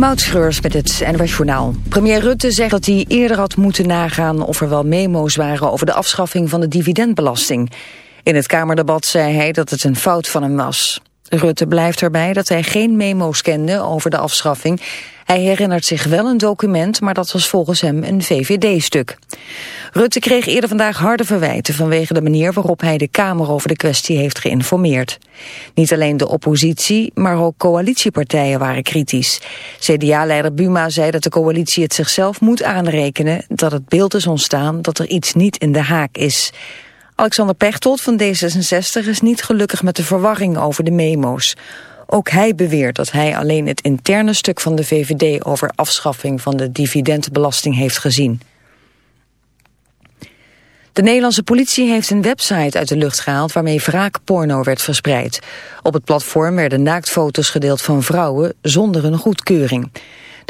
Moutschreurs met het NWS. Premier Rutte zegt dat hij eerder had moeten nagaan of er wel memo's waren over de afschaffing van de dividendbelasting. In het Kamerdebat zei hij dat het een fout van hem was. Rutte blijft erbij dat hij geen memo's kende over de afschaffing. Hij herinnert zich wel een document, maar dat was volgens hem een VVD-stuk. Rutte kreeg eerder vandaag harde verwijten vanwege de manier waarop hij de Kamer over de kwestie heeft geïnformeerd. Niet alleen de oppositie, maar ook coalitiepartijen waren kritisch. CDA-leider Buma zei dat de coalitie het zichzelf moet aanrekenen dat het beeld is ontstaan dat er iets niet in de haak is. Alexander Pechtold van D66 is niet gelukkig met de verwarring over de memo's. Ook hij beweert dat hij alleen het interne stuk van de VVD over afschaffing van de dividendbelasting heeft gezien. De Nederlandse politie heeft een website uit de lucht gehaald waarmee wraakporno werd verspreid. Op het platform werden naaktfoto's gedeeld van vrouwen zonder een goedkeuring.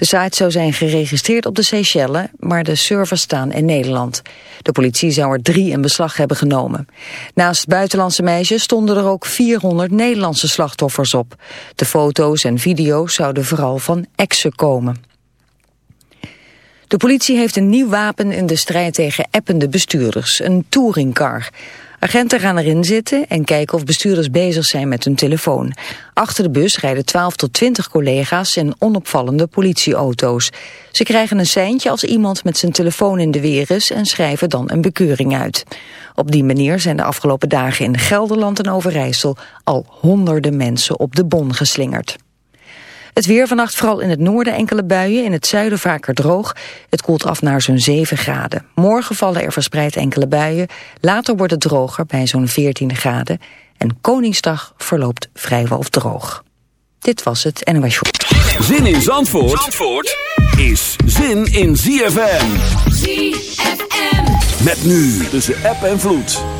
De site zou zijn geregistreerd op de Seychelles, maar de servers staan in Nederland. De politie zou er drie in beslag hebben genomen. Naast buitenlandse meisjes stonden er ook 400 Nederlandse slachtoffers op. De foto's en video's zouden vooral van exen komen. De politie heeft een nieuw wapen in de strijd tegen appende bestuurders, een touringcar. Agenten gaan erin zitten en kijken of bestuurders bezig zijn met hun telefoon. Achter de bus rijden 12 tot 20 collega's in onopvallende politieauto's. Ze krijgen een seintje als iemand met zijn telefoon in de weer is en schrijven dan een bekeuring uit. Op die manier zijn de afgelopen dagen in Gelderland en Overijssel al honderden mensen op de bon geslingerd. Het weer vannacht vooral in het noorden enkele buien, in het zuiden vaker droog. Het koelt af naar zo'n 7 graden. Morgen vallen er verspreid enkele buien. Later wordt het droger bij zo'n 14 graden. En Koningsdag verloopt vrijwel droog. Dit was het NOS Show. Zin in Zandvoort, Zandvoort is zin in ZFM. ZFM. Met nu tussen app en vloed.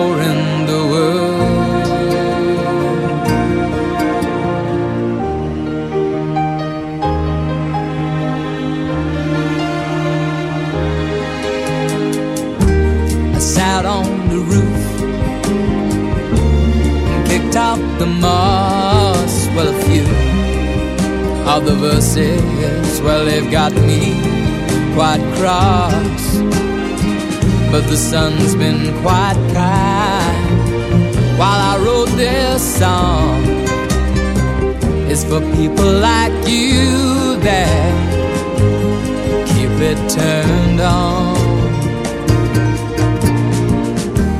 the sun's been quite kind while I wrote this song. It's for people like you that keep it turned on.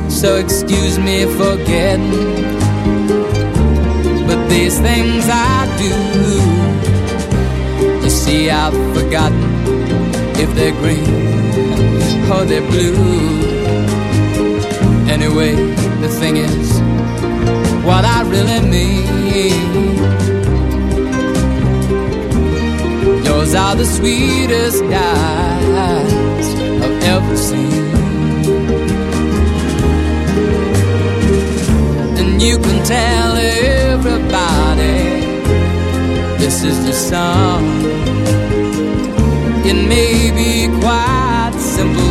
So excuse me for getting but these things I do. You see, I've forgotten if they're green or they're blue. Anyway, the thing is, what I really mean. Yours are the sweetest eyes I've ever seen. And you can tell everybody this is the song. It may be quite simple,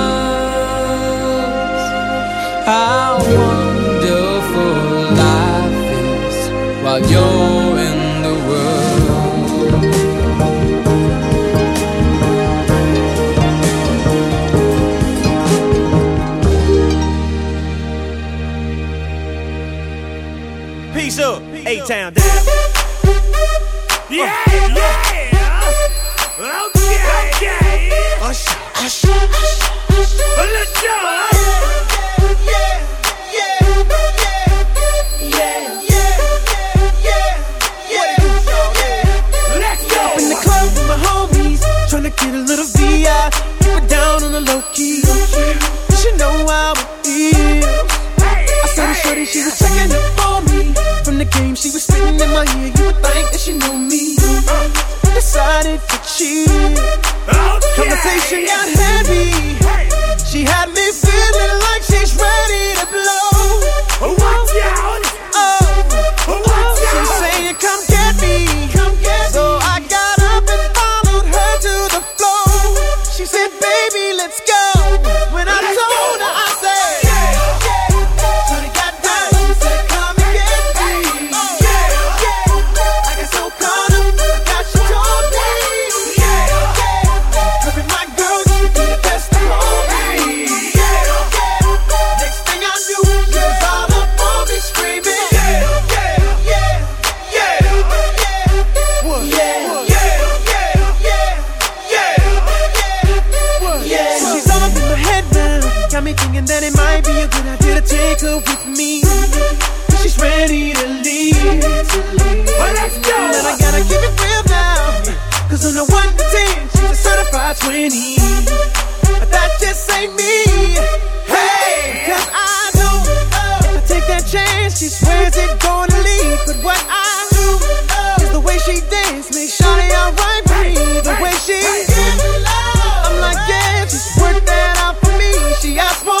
how wonderful life is while you're in the world. Peace up, A-Town down. Yeah, yeah. Okay, okay. Hush, hush, hush. Let's go. It down on the low key. You should know how it feels. I saw the shorty, she was checking up on me. From the game, she was spitting in my ear. You would think that she know me. Decided to cheat. Oh, Conversation got might be a to take her with me. She's ready to leave. Well, let's go. And I gotta keep it real now. Cause on a 1 to 10, she's a certified 20. But that just ain't me. Hey! Cause I know oh, if I take that chance, she swears it's gonna leave. But what I do oh, is the way she dance makes Shawty alright with me. The way she I'm like, yeah, just work that out for me. She asked for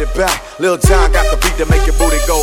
it back. Lil Jon got the beat to make your booty go.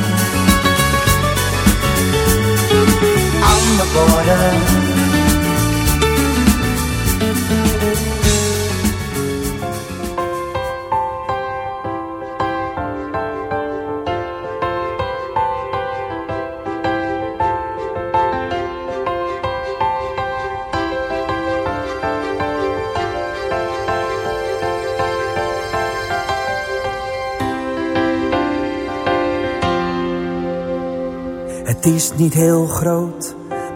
Het is niet heel groot,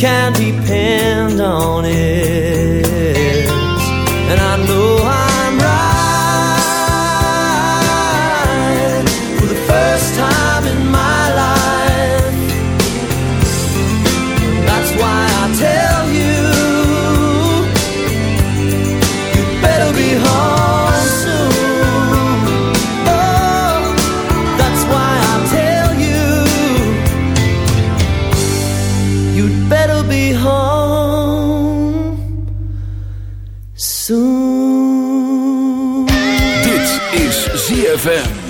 You ZFM.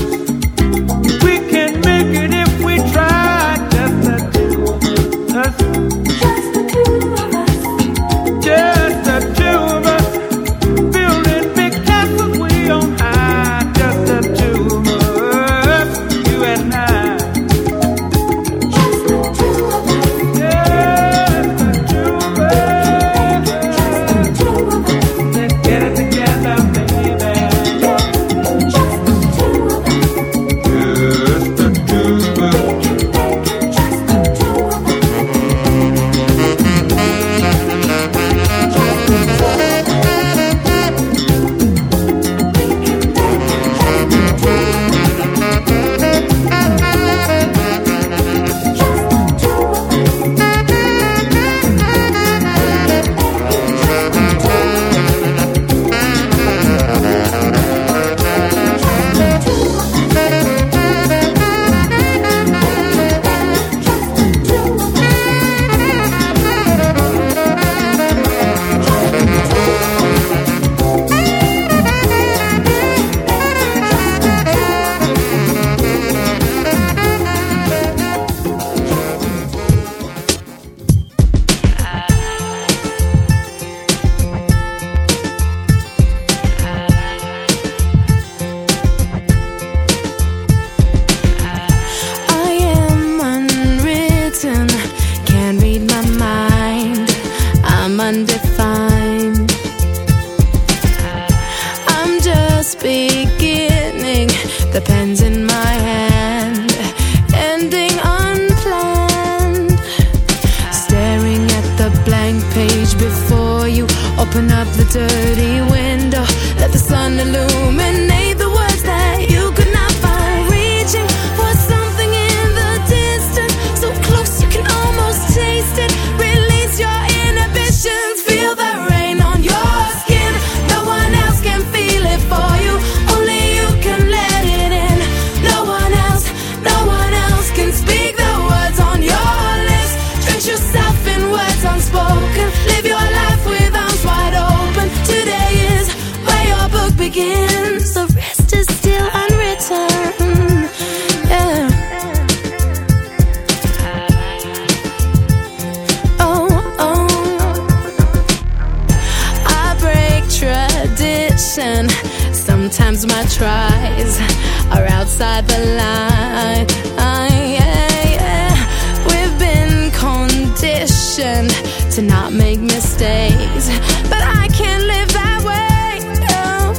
to not make mistakes. But I can't live that way. No.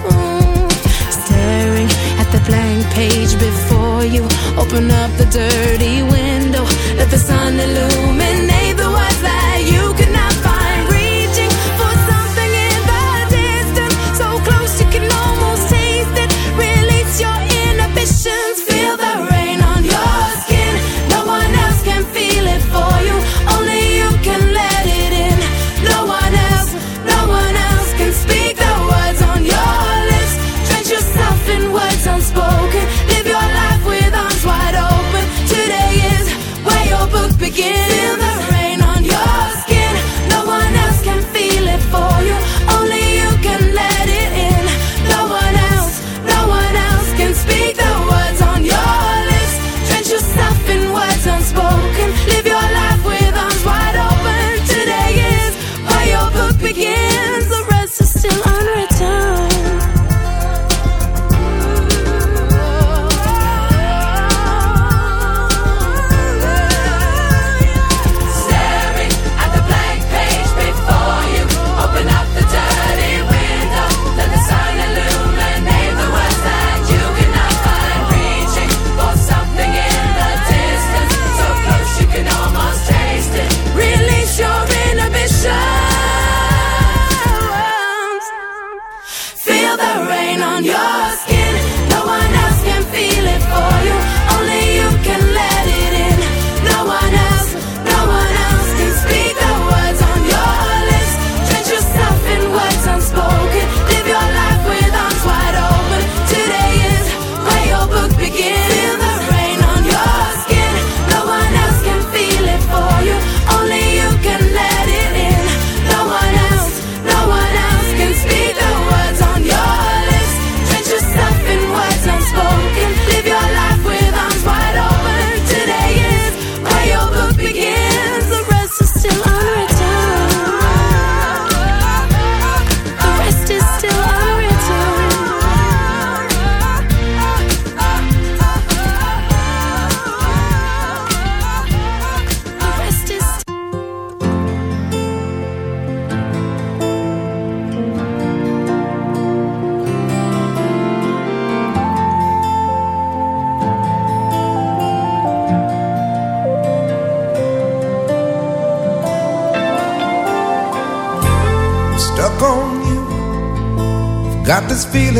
Staring at the blank page before you, open up the dirty window, let the sun illuminate.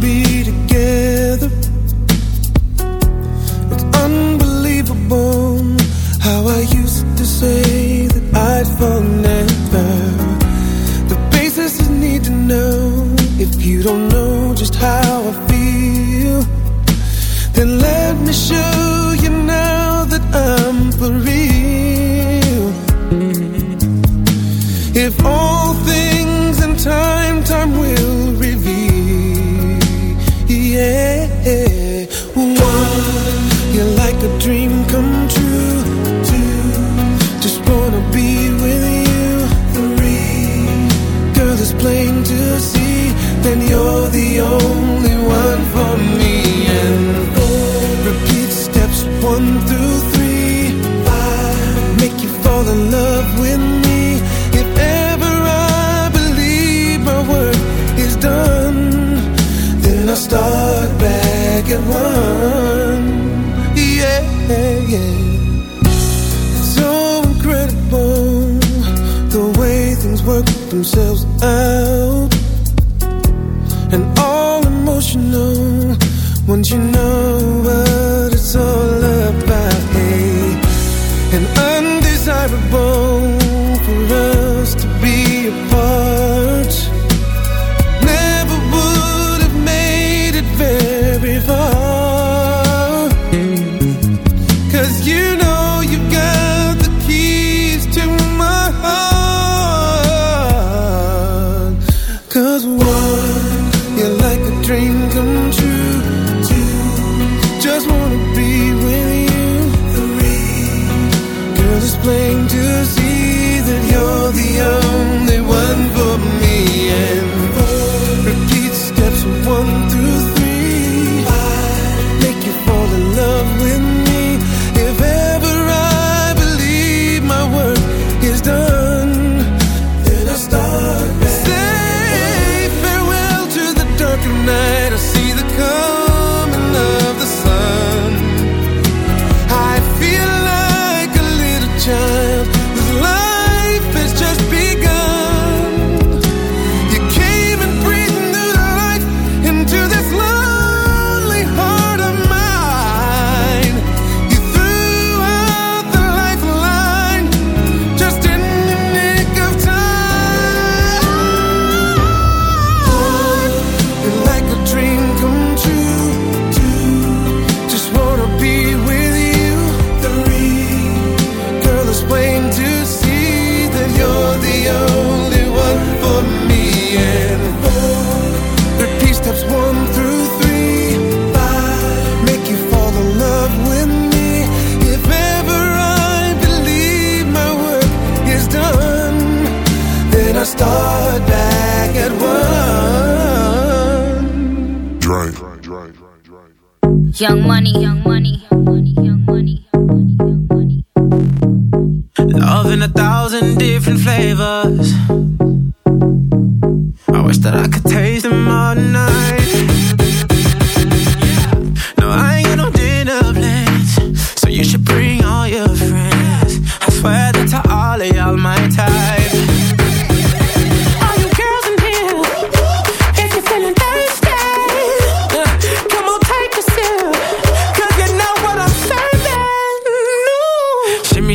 be together. It's unbelievable how I used to say that I'd fall never. The basis is need to know if you don't know just how I feel. Then let me show you now that I'm for real. If all things in time, time will. themselves out plain to see that you're the only one. Young money, young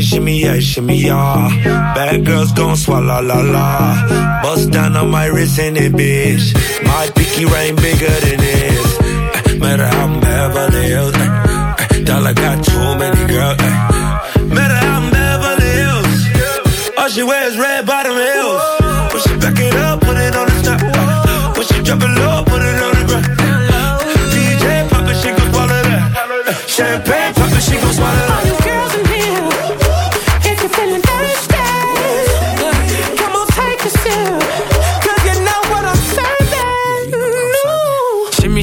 shimmy, shimmy, yeah, shimmy, yeah. Bad girls gon' swallow la la. Bust down on my wrist in it, bitch. My picky rain bigger than this. Uh, matter how I'm Beverly Hills. Uh, uh, dollar got too many girls. Matter how I'm Beverly Hills. All she wears red bottom heels. When she back it up, put it on the top. When she drop it low, put it on the ground. DJ pop it, she can follow that. Champagne.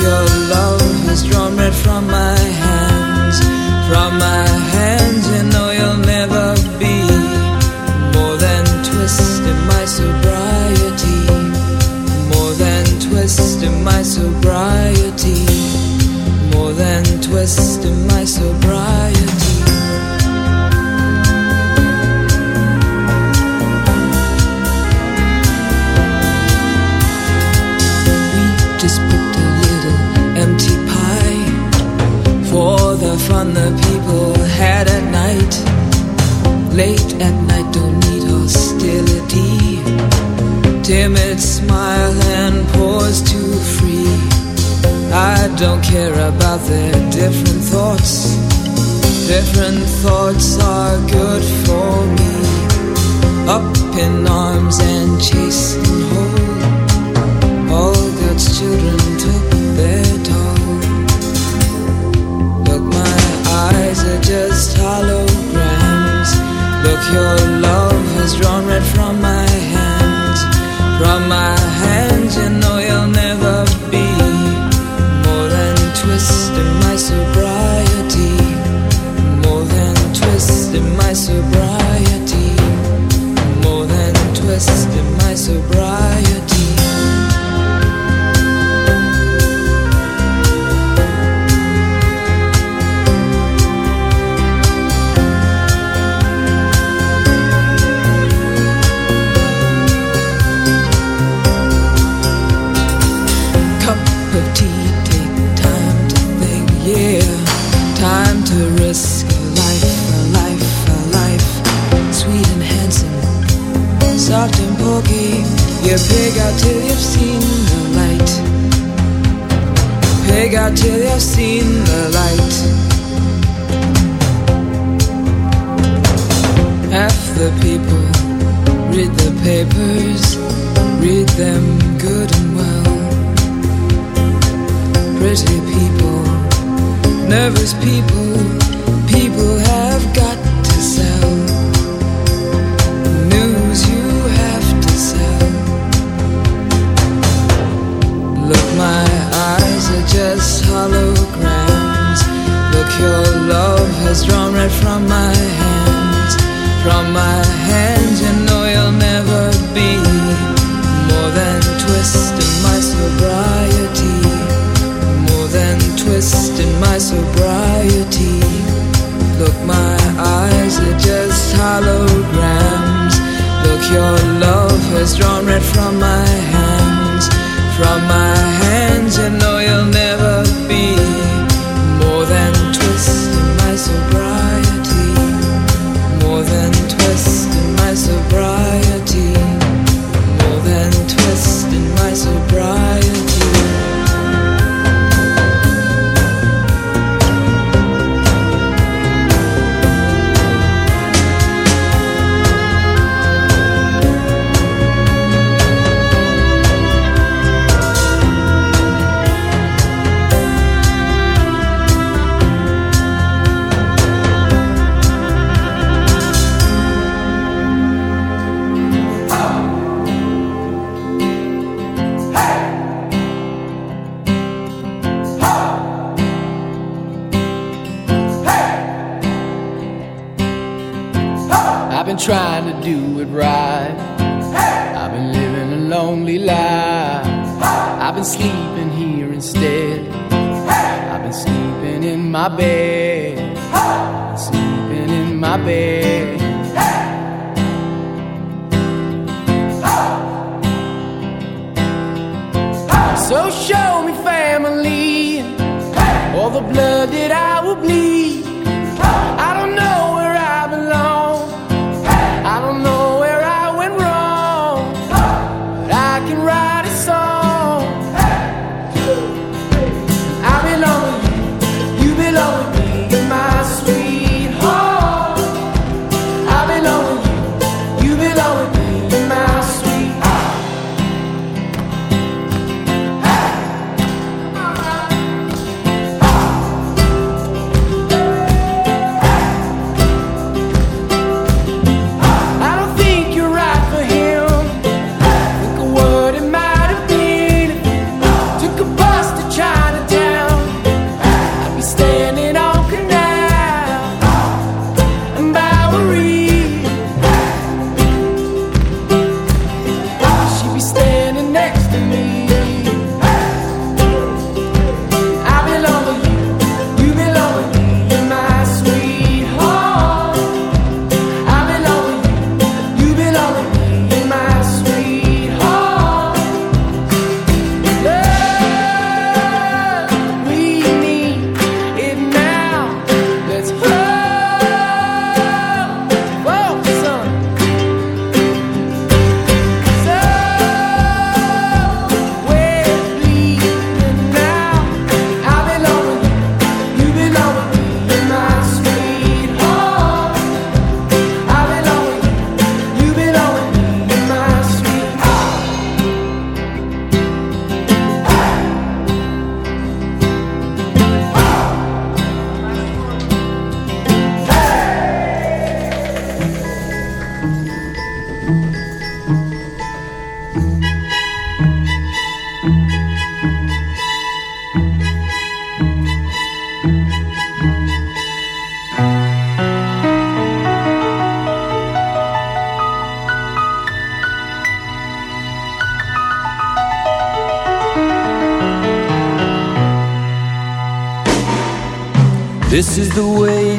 your love has drawn red from my at night don't need hostility timid smile and pause too free. I don't care about their different thoughts. Different thoughts are good for me. Up in arms and chasing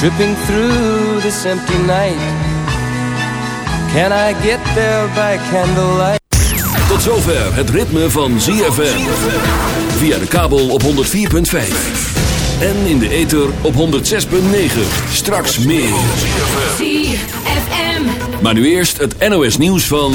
Tripping through this empty night. Can I get there by candlelight? Tot zover het ritme van ZFM. Via de kabel op 104.5. En in de ether op 106.9. Straks meer. ZFM. Maar nu eerst het NOS nieuws van...